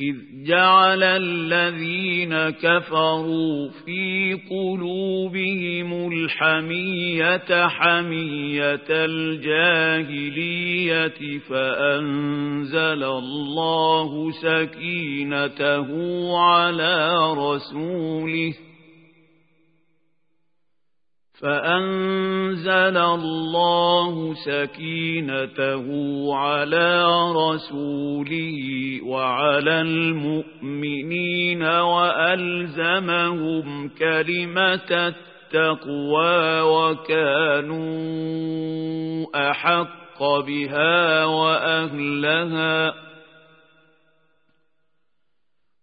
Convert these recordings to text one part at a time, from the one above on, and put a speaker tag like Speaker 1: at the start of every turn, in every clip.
Speaker 1: إذ جعل الذين كفروا في قلوبهم الحمية حمية الجاهلية فأنزل الله سكينته على رسوله فأنزل الله سكينته على رسوله وعلى المؤمنين وألزمهم كلمة التقوى وكانوا أحق بها وأهلها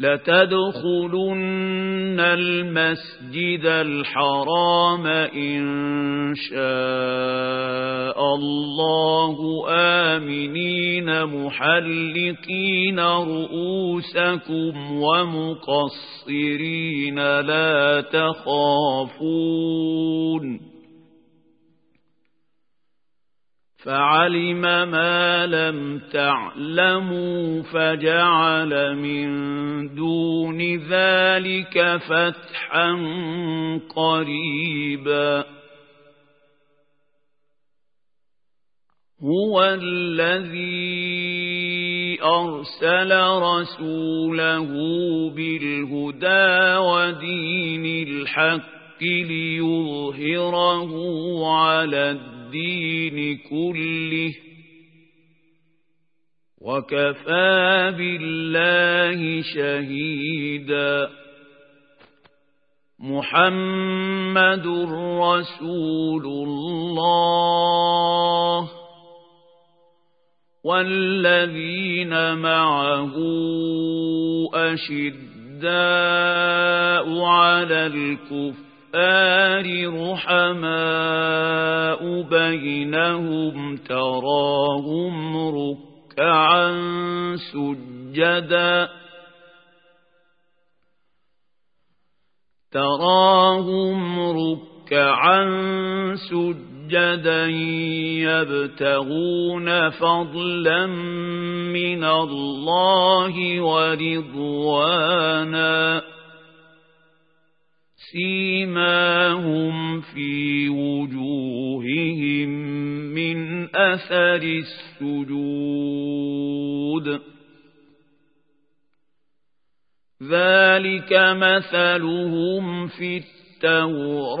Speaker 1: لتدخلن المسجد الحرام إن شاء الله. آمنين محلقين رؤوسكم ومقصرين لا تخافون. فعلم ما لم تعلموا فجعل من دون ذلك فتحا قريبا. هو الذي أرسل رسوله بالهدى ودين الحق ليظهره على الدين الدين كله وكفى بالله شهيدا محمد رسول الله والذين معه أشداء على الكفار رحماء بينهم تراهم ركعا سجدا تراهم ركعا سجدا يبتغون فضلا من الله ورضوانا سيماهم في أثر السجود. ذلك مثلهم في التوراه.